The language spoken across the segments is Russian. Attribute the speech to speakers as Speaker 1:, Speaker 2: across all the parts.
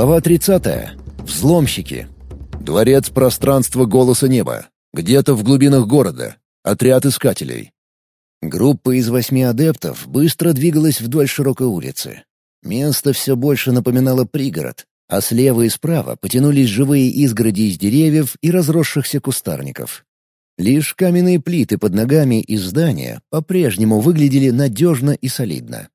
Speaker 1: Глава 30. Взломщики. Дворец пространства голоса неба. Где-то в глубинах города. Отряд искателей. Группа из восьми адептов быстро двигалась вдоль широкой улицы. Место все больше напоминало пригород, а слева и справа потянулись живые изгороди из деревьев и разросшихся кустарников. Лишь каменные плиты под ногами и здания по-прежнему выглядели надежно и солидно.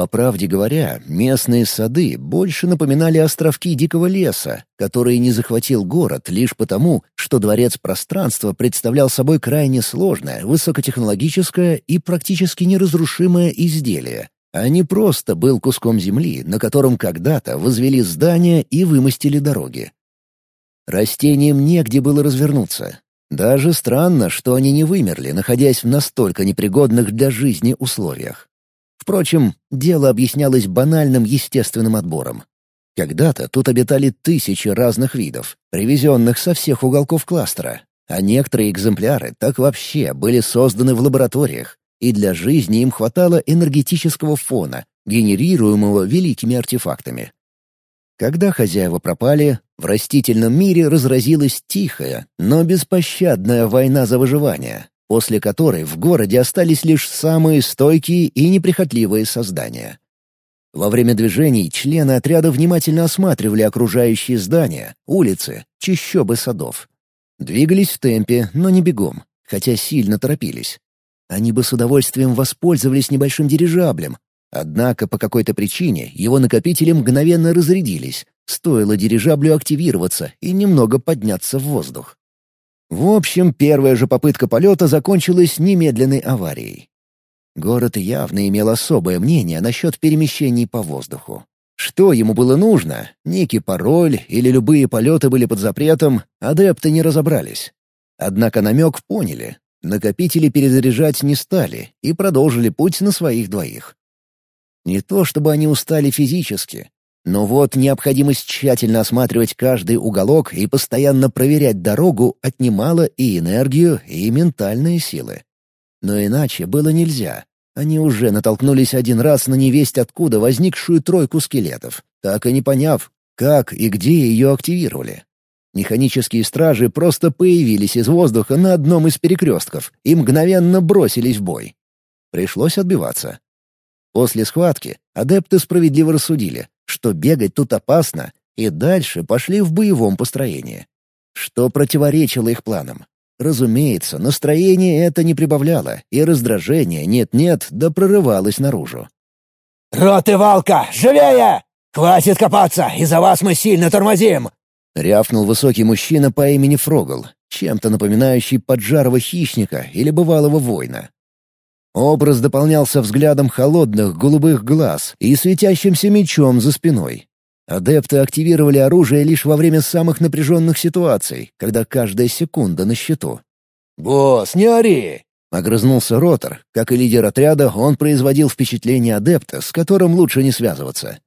Speaker 1: По правде говоря, местные сады больше напоминали островки дикого леса, которые не захватил город лишь потому, что дворец пространства представлял собой крайне сложное, высокотехнологическое и практически неразрушимое изделие, а не просто был куском земли, на котором когда-то возвели здания и вымостили дороги. Растениям негде было развернуться. Даже странно, что они не вымерли, находясь в настолько непригодных для жизни условиях. Впрочем, дело объяснялось банальным естественным отбором. Когда-то тут обитали тысячи разных видов, привезенных со всех уголков кластера, а некоторые экземпляры так вообще были созданы в лабораториях, и для жизни им хватало энергетического фона, генерируемого великими артефактами. Когда хозяева пропали, в растительном мире разразилась тихая, но беспощадная война за выживание, после которой в городе остались лишь самые стойкие и неприхотливые создания. Во время движений члены отряда внимательно осматривали окружающие здания, улицы, чащобы садов. Двигались в темпе, но не бегом, хотя сильно торопились. Они бы с удовольствием воспользовались небольшим дирижаблем, однако по какой-то причине его накопители мгновенно разрядились, стоило дирижаблю активироваться и немного подняться в воздух. В общем, первая же попытка полета закончилась немедленной аварией. Город явно имел особое мнение насчет перемещений по воздуху. Что ему было нужно, некий пароль или любые полеты были под запретом, адепты не разобрались. Однако намек поняли. Накопители перезаряжать не стали и продолжили путь на своих двоих. Не то чтобы они устали физически, но вот необходимость тщательно осматривать каждый уголок и постоянно проверять дорогу отнимала и энергию, и ментальные силы. Но иначе было нельзя. Они уже натолкнулись один раз на невесть откуда возникшую тройку скелетов, так и не поняв, как и где ее активировали. Механические стражи просто появились из воздуха на одном из перекрестков и мгновенно бросились в бой. Пришлось отбиваться. После схватки адепты справедливо рассудили, что бегать тут опасно, и дальше пошли в боевом построении. Что противоречило их планам. Разумеется, настроение это не прибавляло, и раздражение нет-нет да прорывалось наружу.
Speaker 2: «Роты Валка, живее! Хватит копаться, из-за вас мы сильно тормозим!»
Speaker 1: — рявкнул высокий мужчина по имени Фрогл, чем-то напоминающий поджарого хищника или бывалого воина. Образ дополнялся взглядом холодных голубых глаз и светящимся мечом за спиной. Адепты активировали оружие лишь во время самых напряженных ситуаций, когда каждая секунда на счету.
Speaker 2: «Босс, не ори!»
Speaker 1: — огрызнулся Ротор. Как и лидер отряда, он производил впечатление адепта, с которым лучше не связываться.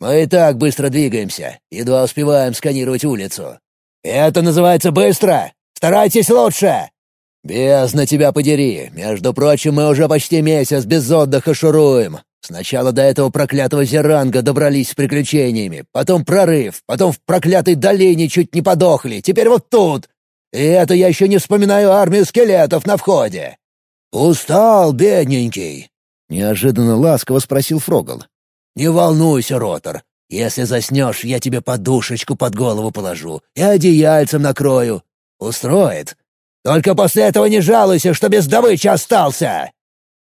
Speaker 2: «Мы и так быстро двигаемся, едва успеваем сканировать улицу. Это называется быстро! Старайтесь лучше!» «Бездна тебя подери! Между прочим, мы уже почти месяц без отдыха шуруем. Сначала до этого проклятого зеранга добрались с приключениями, потом прорыв, потом в проклятой долине чуть не подохли, теперь вот тут. И это я еще не вспоминаю армию скелетов на входе. Устал, бедненький?»
Speaker 1: Неожиданно ласково спросил Фрогал.
Speaker 2: «Не волнуйся, Ротор. Если заснешь, я тебе подушечку под голову положу и одеяльцем накрою. Устроит?» Только после этого не жалуйся, что без добычи остался!»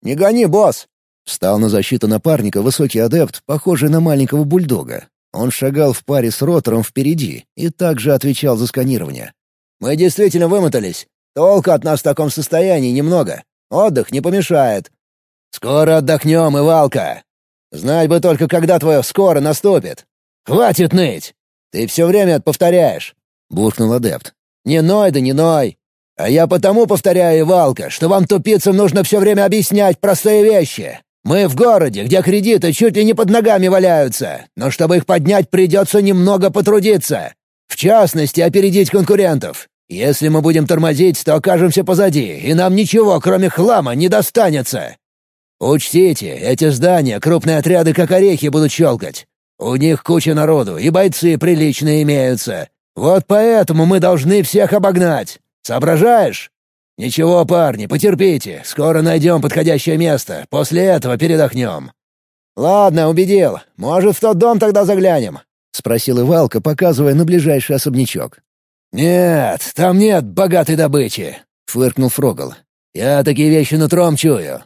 Speaker 1: «Не гони, босс!» Встал на защиту напарника высокий адепт, похожий на маленького бульдога. Он шагал в паре с ротором впереди и также отвечал за сканирование.
Speaker 2: «Мы действительно вымотались. Толка от нас в таком состоянии немного. Отдых не помешает. Скоро отдохнем, Ивалка. Знать бы только, когда твое «скоро» наступит. Хватит ныть! Ты все время повторяешь!» — буркнул адепт. «Не ной да не ной! А я потому повторяю, Валка, что вам, тупицам, нужно все время объяснять простые вещи. Мы в городе, где кредиты чуть ли не под ногами валяются, но чтобы их поднять, придется немного потрудиться. В частности, опередить конкурентов. Если мы будем тормозить, то окажемся позади, и нам ничего, кроме хлама, не достанется. Учтите, эти здания крупные отряды как орехи будут щелкать. У них куча народу, и бойцы приличные имеются. Вот поэтому мы должны всех обогнать. Соображаешь? Ничего, парни, потерпите. Скоро найдем подходящее место. После этого передохнем. Ладно, убедил. Может, в тот дом тогда заглянем? — спросил Ивалка, показывая на ближайший особнячок. «Нет, там нет богатой добычи», — фыркнул Фрогл. «Я такие вещи нутром чую».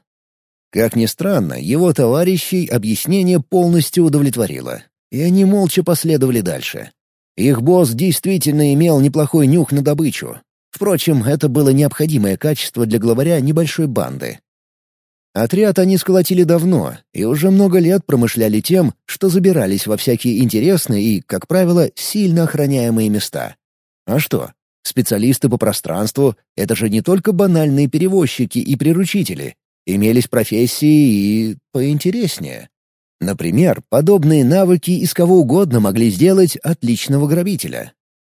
Speaker 1: Как ни странно, его товарищей объяснение полностью удовлетворило, и они молча последовали дальше. Их босс действительно имел неплохой нюх на добычу. Впрочем, это было необходимое качество для главаря небольшой банды. Отряд они сколотили давно и уже много лет промышляли тем, что забирались во всякие интересные и, как правило, сильно охраняемые места. А что? Специалисты по пространству — это же не только банальные перевозчики и приручители. Имелись профессии и поинтереснее. Например, подобные навыки из кого угодно могли сделать отличного грабителя.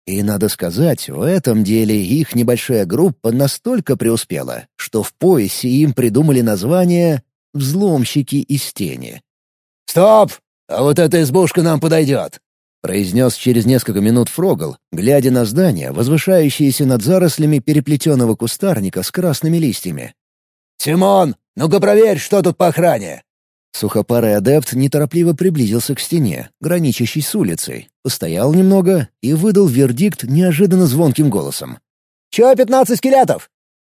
Speaker 1: И, надо сказать, в этом деле их небольшая группа настолько преуспела, что в поясе им придумали название «взломщики из тени».
Speaker 2: «Стоп! А вот эта избушка нам подойдет!»
Speaker 1: — произнес через несколько минут Фрогл, глядя на здание, возвышающееся над зарослями переплетенного кустарника с красными листьями.
Speaker 2: «Симон, ну-ка проверь, что тут по охране!»
Speaker 1: Сухопарый адепт неторопливо приблизился к стене, граничащей с улицей, постоял немного и выдал вердикт неожиданно звонким голосом.
Speaker 2: «Чё пятнадцать скелетов?»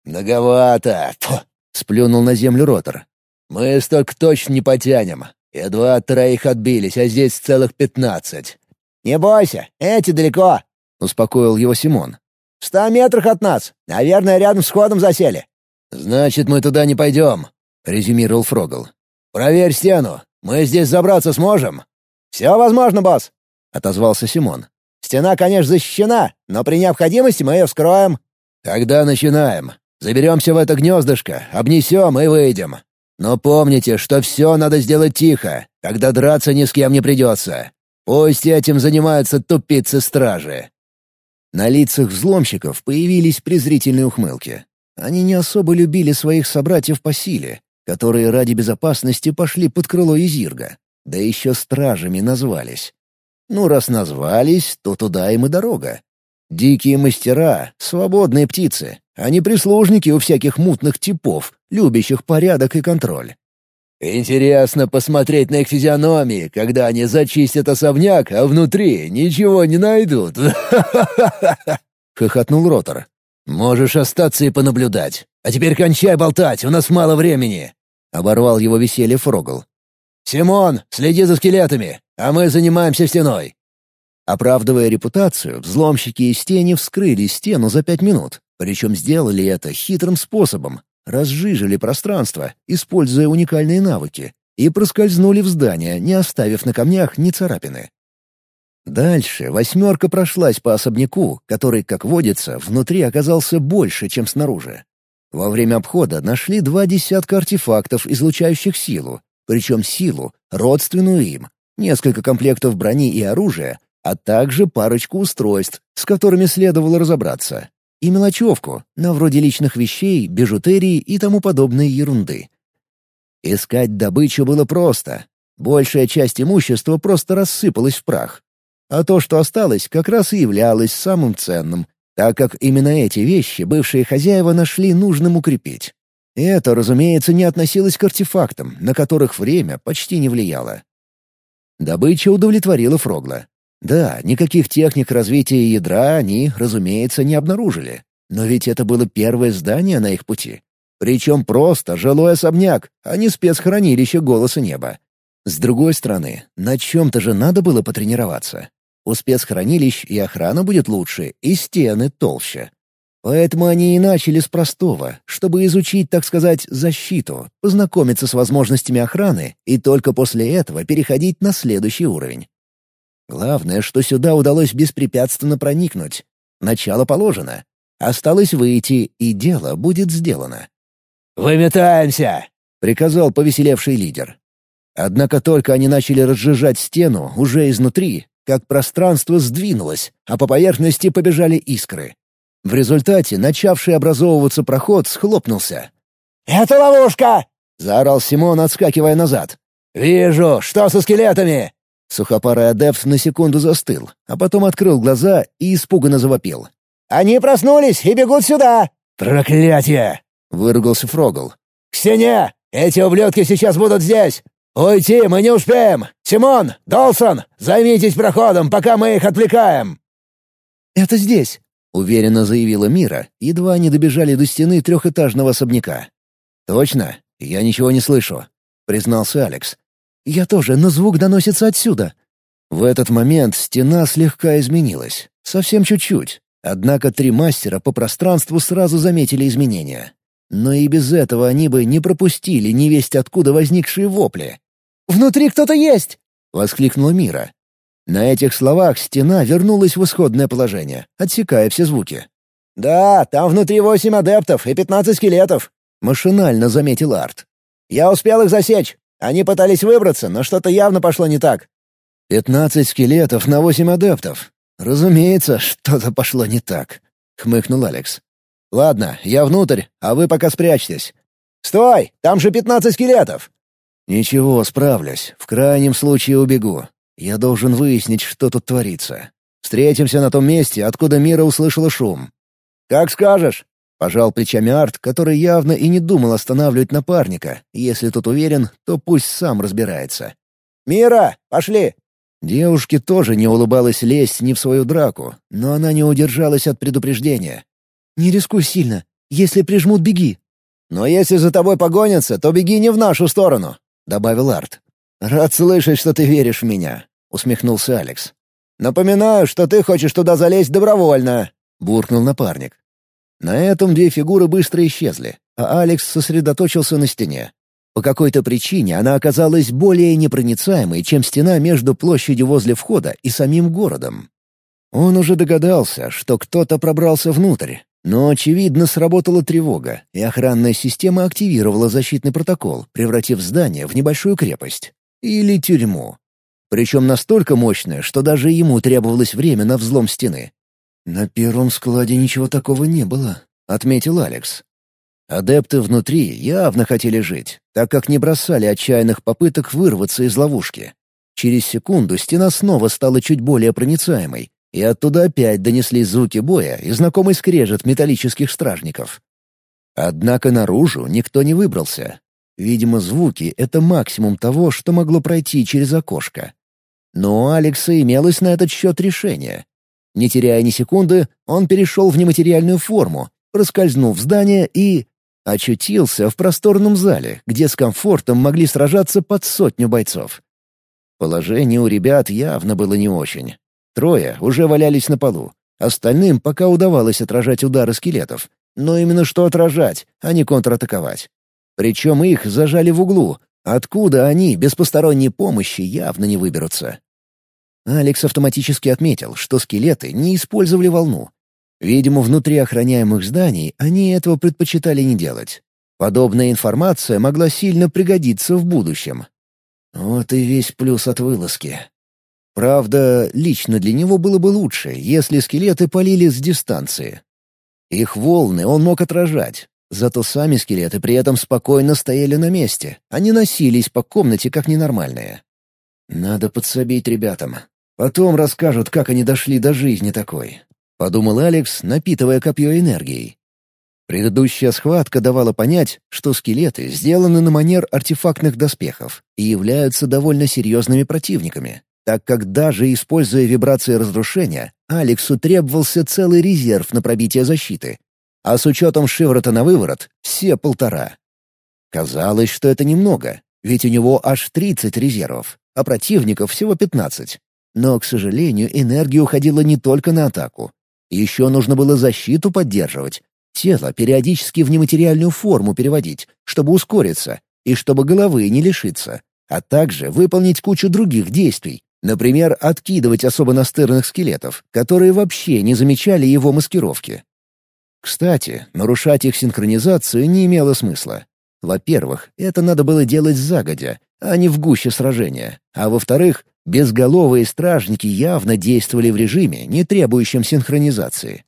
Speaker 2: «Многовато!» — сплюнул на землю ротор. «Мы столько точно не потянем. Едва от троих отбились, а здесь целых пятнадцать». «Не бойся, эти далеко», — успокоил его Симон. «В ста метрах от нас. Наверное, рядом с ходом засели». «Значит, мы туда не пойдем», — резюмировал Фрогл. «Проверь стену. Мы здесь забраться сможем?» «Все возможно, босс», — отозвался Симон. «Стена, конечно, защищена, но при необходимости мы ее вскроем». «Тогда начинаем. Заберемся в это гнездышко, обнесем и выйдем. Но помните, что все надо сделать тихо, тогда драться ни с кем не придется. Пусть этим занимаются тупицы-стражи».
Speaker 1: На лицах взломщиков появились презрительные ухмылки. Они не особо любили своих собратьев по силе, которые ради безопасности пошли под крыло Изирга, да еще стражами назвались. Ну, раз назвались, то туда им и дорога. Дикие мастера, свободные птицы, а не прислужники у всяких мутных типов, любящих порядок и контроль.
Speaker 2: «Интересно посмотреть на их физиономии, когда они зачистят особняк, а внутри ничего не найдут!» — хохотнул Ротор. «Можешь остаться и понаблюдать. А теперь кончай болтать, у нас мало времени!» — оборвал его веселье Фрогл. «Симон, следи за скелетами, а мы занимаемся стеной».
Speaker 1: Оправдывая репутацию, взломщики из тени вскрыли стену за пять минут, причем сделали это хитрым способом. Разжижили пространство, используя уникальные навыки, и проскользнули в здание, не оставив на камнях ни царапины. Дальше восьмерка прошлась по особняку, который, как водится, внутри оказался больше, чем снаружи. Во время обхода нашли два десятка артефактов, излучающих силу, причем силу, родственную им, несколько комплектов брони и оружия, а также парочку устройств, с которыми следовало разобраться, и мелочевку, на вроде личных вещей, бижутерии и тому подобной ерунды. Искать добычу было просто. Большая часть имущества просто рассыпалась в прах. А то, что осталось, как раз и являлось самым ценным, так как именно эти вещи бывшие хозяева нашли нужным укрепить. Это, разумеется, не относилось к артефактам, на которых время почти не влияло. Добыча удовлетворила Фрогла. Да, никаких техник развития ядра они, разумеется, не обнаружили. Но ведь это было первое здание на их пути. Причем просто жилой особняк, а не спецхранилище голоса неба. С другой стороны, на чем-то же надо было потренироваться. У спецхранилищ и охрана будет лучше, и стены толще. Поэтому они и начали с простого, чтобы изучить, так сказать, защиту, познакомиться с возможностями охраны и только после этого переходить на следующий уровень. Главное, что сюда удалось беспрепятственно проникнуть. Начало положено. Осталось выйти, и дело будет сделано.
Speaker 2: «Выметаемся!» — приказал повеселевший лидер.
Speaker 1: Однако только они начали разжижать стену уже изнутри, как пространство сдвинулось, а по поверхности побежали искры. В результате начавший образовываться проход схлопнулся.
Speaker 2: «Это ловушка!» — заорал Симон, отскакивая назад. «Вижу! Что со скелетами?»
Speaker 1: Сухопарый адепт на секунду застыл, а потом открыл глаза и испуганно завопил.
Speaker 2: «Они проснулись и бегут сюда!»
Speaker 1: «Проклятие!» — выругался Фрогл.
Speaker 2: «К стене! Эти ублюдки сейчас будут здесь! Уйти мы не успеем! Симон! Долсон! Займитесь проходом, пока мы их отвлекаем!»
Speaker 1: «Это здесь!» — уверенно заявила Мира, едва они добежали до стены трехэтажного особняка. «Точно? Я ничего не слышу», — признался Алекс. «Я тоже, но звук доносится отсюда». В этот момент стена слегка изменилась. Совсем чуть-чуть. Однако три мастера по пространству сразу заметили изменения. Но и без этого они бы не пропустили невесть откуда возникшие вопли.
Speaker 2: «Внутри кто-то есть!»
Speaker 1: — воскликнула Мира. На этих словах стена вернулась в исходное положение, отсекая все звуки.
Speaker 2: «Да, там внутри восемь адептов и пятнадцать скелетов», — машинально заметил Арт. «Я успел их засечь. Они пытались выбраться, но что-то явно пошло не так».
Speaker 1: «Пятнадцать скелетов на восемь адептов. Разумеется, что-то пошло не так», — хмыкнул Алекс. «Ладно, я внутрь, а вы пока спрячьтесь».
Speaker 2: «Стой! Там же пятнадцать скелетов!»
Speaker 1: «Ничего, справлюсь. В крайнем случае убегу. Я должен выяснить, что тут творится. Встретимся на том месте, откуда Мира услышала шум».
Speaker 2: «Как скажешь», —
Speaker 1: пожал плечами Арт, который явно и не думал останавливать напарника. Если тот уверен, то пусть сам разбирается.
Speaker 2: «Мира, пошли!»
Speaker 1: Девушке тоже не улыбалась лезть ни в свою драку, но она не удержалась от предупреждения. «Не рискуй сильно. Если прижмут, беги».
Speaker 2: «Но если за тобой погонятся, то беги не в нашу сторону.
Speaker 1: — добавил Арт. «Рад слышать, что ты веришь в меня», — усмехнулся Алекс.
Speaker 2: «Напоминаю, что ты хочешь туда залезть добровольно», —
Speaker 1: буркнул напарник. На этом две фигуры быстро исчезли, а Алекс сосредоточился на стене. По какой-то причине она оказалась более непроницаемой, чем стена между площадью возле входа и самим городом. Он уже догадался, что кто-то пробрался внутрь, но, очевидно, сработала тревога, и охранная система активировала защитный протокол, превратив здание в небольшую крепость. Или тюрьму. Причем настолько мощная, что даже ему требовалось время на взлом стены. «На первом складе ничего такого не было», — отметил Алекс. Адепты внутри явно хотели жить, так как не бросали отчаянных попыток вырваться из ловушки. Через секунду стена снова стала чуть более проницаемой, и оттуда опять донесли звуки боя и знакомый скрежет металлических стражников. Однако наружу никто не выбрался. Видимо, звуки — это максимум того, что могло пройти через окошко. Но у Алекса имелось на этот счет решение. Не теряя ни секунды, он перешел в нематериальную форму, проскользнул в здание и... очутился в просторном зале, где с комфортом могли сражаться под сотню бойцов. Положение у ребят явно было не очень. Трое уже валялись на полу. Остальным пока удавалось отражать удары скелетов. Но именно что отражать, а не контратаковать. Причем их зажали в углу, откуда они без посторонней помощи явно не выберутся. Алекс автоматически отметил, что скелеты не использовали волну. Видимо, внутри охраняемых зданий они этого предпочитали не делать. Подобная информация могла сильно пригодиться в будущем. Вот и весь плюс от вылазки. Правда, лично для него было бы лучше, если скелеты полили с дистанции. Их волны он мог отражать, зато сами скелеты при этом спокойно стояли на месте, они носились по комнате как ненормальные. «Надо подсобить ребятам. Потом расскажут, как они дошли до жизни такой», — подумал Алекс, напитывая копье энергией. Предыдущая схватка давала понять, что скелеты сделаны на манер артефактных доспехов и являются довольно серьезными противниками так как даже используя вибрации разрушения, Алексу требовался целый резерв на пробитие защиты, а с учетом шиворота на выворот — все полтора. Казалось, что это немного, ведь у него аж 30 резервов, а противников всего 15. Но, к сожалению, энергия уходила не только на атаку. Еще нужно было защиту поддерживать, тело периодически в нематериальную форму переводить, чтобы ускориться и чтобы головы не лишиться, а также выполнить кучу других действий, Например, откидывать особо настырных скелетов, которые вообще не замечали его маскировки. Кстати, нарушать их синхронизацию не имело смысла. Во-первых, это надо было делать загодя, а не в гуще сражения. А во-вторых, безголовые стражники явно действовали в режиме, не требующем синхронизации.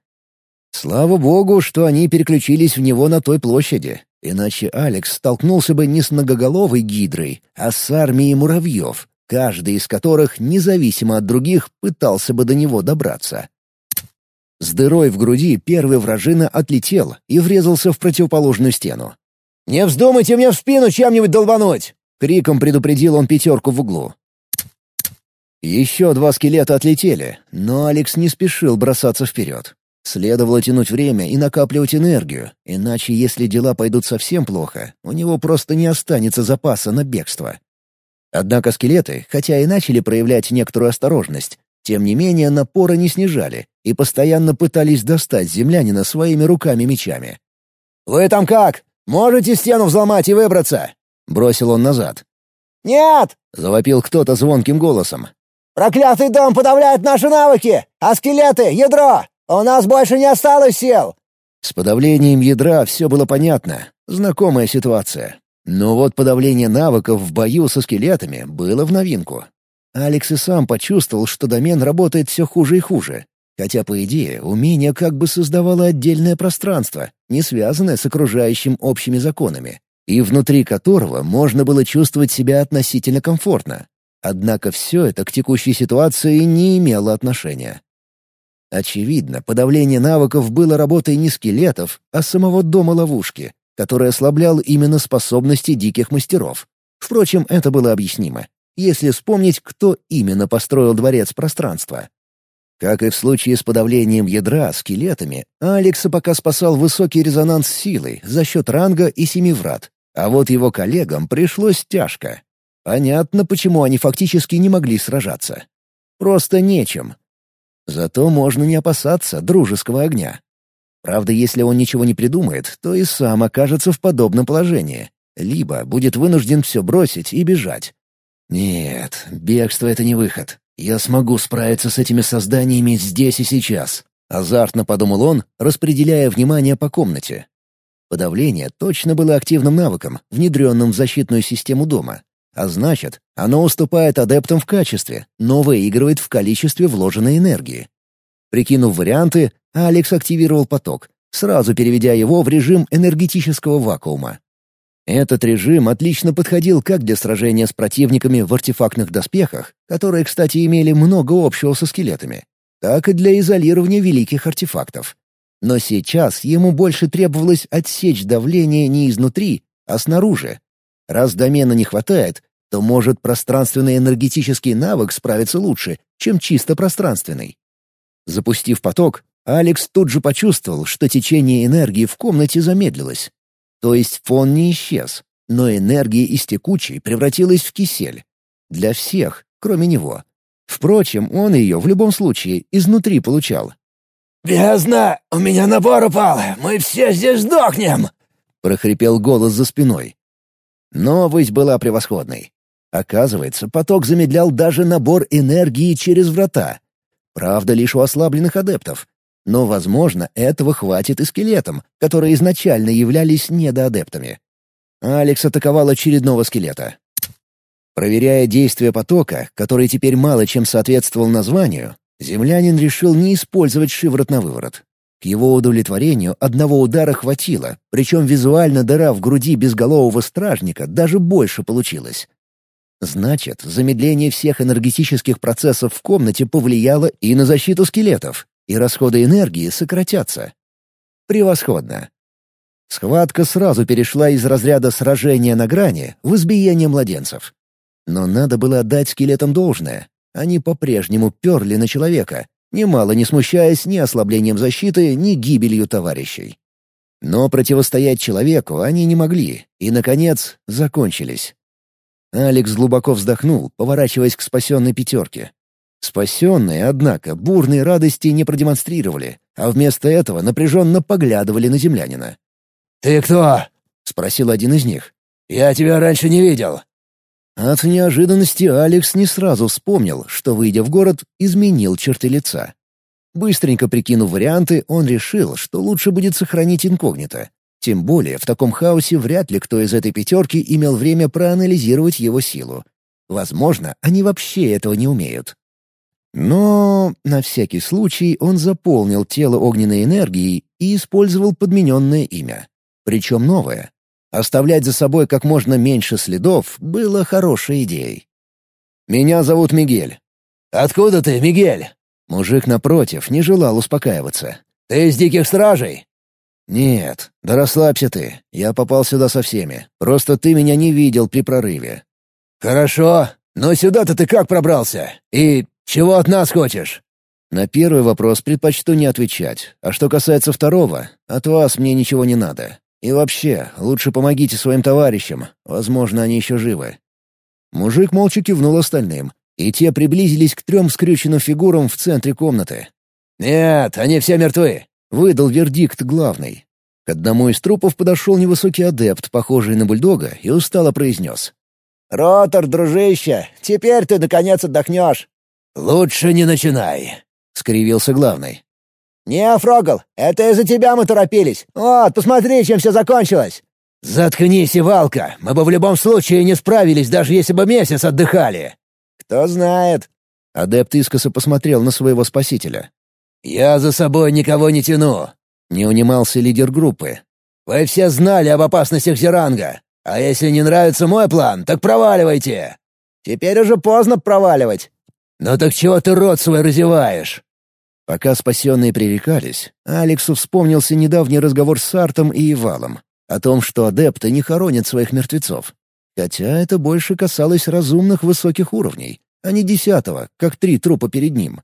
Speaker 1: Слава богу, что они переключились в него на той площади, иначе Алекс столкнулся бы не с многоголовой гидрой, а с армией муравьев, каждый из которых, независимо от других, пытался бы до него добраться. С дырой в груди первый вражина отлетел и врезался в противоположную стену.
Speaker 2: «Не вздумайте мне в спину чем-нибудь долбануть!»
Speaker 1: — криком предупредил он пятерку в углу. Еще два скелета отлетели, но Алекс не спешил бросаться вперед. Следовало тянуть время и накапливать энергию, иначе если дела пойдут совсем плохо, у него просто не останется запаса на бегство. Однако скелеты, хотя и начали проявлять некоторую осторожность, тем не менее напора не снижали и постоянно пытались достать землянина своими руками-мечами.
Speaker 2: «Вы там как? Можете стену взломать и выбраться?»
Speaker 1: — бросил он назад.
Speaker 2: «Нет!»
Speaker 1: — завопил кто-то звонким голосом.
Speaker 2: Проклятый дом подавляет наши навыки, а скелеты — ядро! У нас больше не осталось сил!»
Speaker 1: С подавлением ядра все было понятно. Знакомая ситуация. Но вот подавление навыков в бою со скелетами было в новинку. Алекс и сам почувствовал, что домен работает все хуже и хуже. Хотя, по идее, умение как бы создавало отдельное пространство, не связанное с окружающим общими законами, и внутри которого можно было чувствовать себя относительно комфортно. Однако все это к текущей ситуации не имело отношения. Очевидно, подавление навыков было работой не скелетов, а самого дома ловушки, который ослаблял именно способности диких мастеров. Впрочем, это было объяснимо, если вспомнить, кто именно построил дворец пространства. Как и в случае с подавлением ядра скелетами, Алекса пока спасал высокий резонанс силой за счет ранга и семи врат, а вот его коллегам пришлось тяжко. Понятно, почему они фактически не могли сражаться. Просто нечем. Зато можно не опасаться дружеского огня. Правда, если он ничего не придумает, то и сам окажется в подобном положении. Либо будет вынужден все бросить и бежать. Нет, бегство — это не выход. Я смогу справиться с этими созданиями здесь и сейчас. Азартно подумал он, распределяя внимание по комнате. Подавление точно было активным навыком, внедренным в защитную систему дома. А значит, оно уступает адептам в качестве, но выигрывает в количестве вложенной энергии. Прикинув варианты, Алекс активировал поток, сразу переведя его в режим энергетического вакуума. Этот режим отлично подходил как для сражения с противниками в артефактных доспехах, которые, кстати, имели много общего со скелетами, так и для изолирования великих артефактов. Но сейчас ему больше требовалось отсечь давление не изнутри, а снаружи. Раз домена не хватает, то может пространственный энергетический навык справиться лучше, чем чисто пространственный. Запустив поток, Алекс тут же почувствовал, что течение энергии в комнате замедлилось. То есть фон не исчез, но энергия из текучей превратилась в кисель. Для всех, кроме него. Впрочем, он ее в любом случае изнутри получал.
Speaker 2: «Бездна! У меня набор упал! Мы все здесь сдохнем!»
Speaker 1: — прохрипел голос за спиной. Новость была превосходной. Оказывается, поток замедлял даже набор энергии через врата. Правда, лишь у ослабленных адептов. Но, возможно, этого хватит и скелетам, которые изначально являлись недоадептами. Алекс атаковал очередного скелета. Проверяя действие потока, который теперь мало чем соответствовал названию, землянин решил не использовать шиворот на выворот. К его удовлетворению одного удара хватило, причем визуально дыра в груди безголового стражника даже больше получилось. Значит, замедление всех энергетических процессов в комнате повлияло и на защиту скелетов, и расходы энергии сократятся. Превосходно. Схватка сразу перешла из разряда сражения на грани в избиение младенцев. Но надо было отдать скелетам должное. Они по-прежнему перли на человека, немало не смущаясь ни ослаблением защиты, ни гибелью товарищей. Но противостоять человеку они не могли, и, наконец, закончились. Алекс глубоко вздохнул, поворачиваясь к спасенной пятерке. Спасенные, однако, бурной радости не продемонстрировали, а вместо этого напряженно поглядывали на землянина.
Speaker 2: «Ты кто?»
Speaker 1: — спросил один из них.
Speaker 2: «Я тебя раньше не видел».
Speaker 1: От неожиданности Алекс не сразу вспомнил, что, выйдя в город, изменил черты лица. Быстренько прикинув варианты, он решил, что лучше будет сохранить инкогнито. Тем более, в таком хаосе вряд ли кто из этой пятерки имел время проанализировать его силу. Возможно, они вообще этого не умеют. Но на всякий случай он заполнил тело огненной энергией и использовал подмененное имя. Причем новое. Оставлять за собой как можно меньше следов было хорошей идеей. Меня зовут Мигель».
Speaker 2: «Откуда ты, Мигель?»
Speaker 1: Мужик напротив не желал успокаиваться.
Speaker 2: «Ты из диких стражей?»
Speaker 1: «Нет, да расслабься ты. Я попал сюда со всеми. Просто ты меня не видел при прорыве».
Speaker 2: «Хорошо. Но сюда-то ты как пробрался? И чего от нас хочешь?»
Speaker 1: На первый вопрос предпочту не отвечать. А что касается второго, от вас мне ничего не надо. И вообще, лучше помогите своим товарищам. Возможно, они еще живы». Мужик молча кивнул остальным, и те приблизились к трем скрюченным фигурам в центре комнаты.
Speaker 2: «Нет, они все мертвы.
Speaker 1: — выдал вердикт главный. К одному из трупов подошел невысокий адепт, похожий на бульдога, и устало произнес.
Speaker 3: «Ротор, дружище, теперь ты, наконец, отдохнешь».
Speaker 2: «Лучше не начинай», — скривился главный.
Speaker 3: «Не, Фрогл, это из-за тебя мы торопились. Вот, посмотри, чем все закончилось».
Speaker 2: «Заткнись, Ивалка, мы бы в любом случае не справились, даже если бы месяц отдыхали».
Speaker 3: «Кто знает».
Speaker 1: Адепт искоса посмотрел на своего спасителя.
Speaker 2: «Я за собой никого не тяну», — не унимался лидер группы. «Вы все знали об опасностях Зеранга. А если не нравится мой план, так проваливайте!»
Speaker 3: «Теперь уже поздно проваливать».
Speaker 2: «Ну так чего ты рот свой разеваешь?»
Speaker 1: Пока спасенные пререкались, Алексу вспомнился недавний разговор с Сартом и Ивалом о том, что адепты не хоронят своих мертвецов. Хотя это больше касалось разумных высоких уровней, а не десятого, как три трупа перед ним.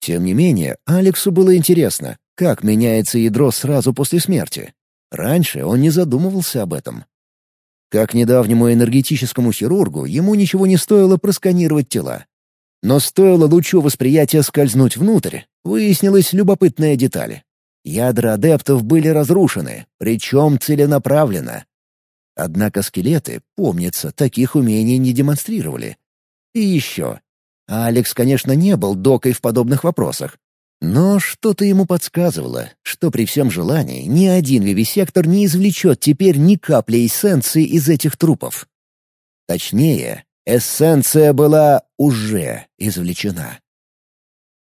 Speaker 1: Тем не менее, Алексу было интересно, как меняется ядро сразу после смерти. Раньше он не задумывался об этом. Как недавнему энергетическому хирургу, ему ничего не стоило просканировать тела. Но стоило лучу восприятия скользнуть внутрь, выяснилась любопытная деталь. Ядра адептов были разрушены, причем целенаправленно. Однако скелеты, помнится, таких умений не демонстрировали. И еще, Алекс, конечно, не был докой в подобных вопросах. Но что-то ему подсказывало, что при всем желании ни один вивисектор не извлечет теперь ни капли эссенции из этих трупов. Точнее, эссенция была уже извлечена.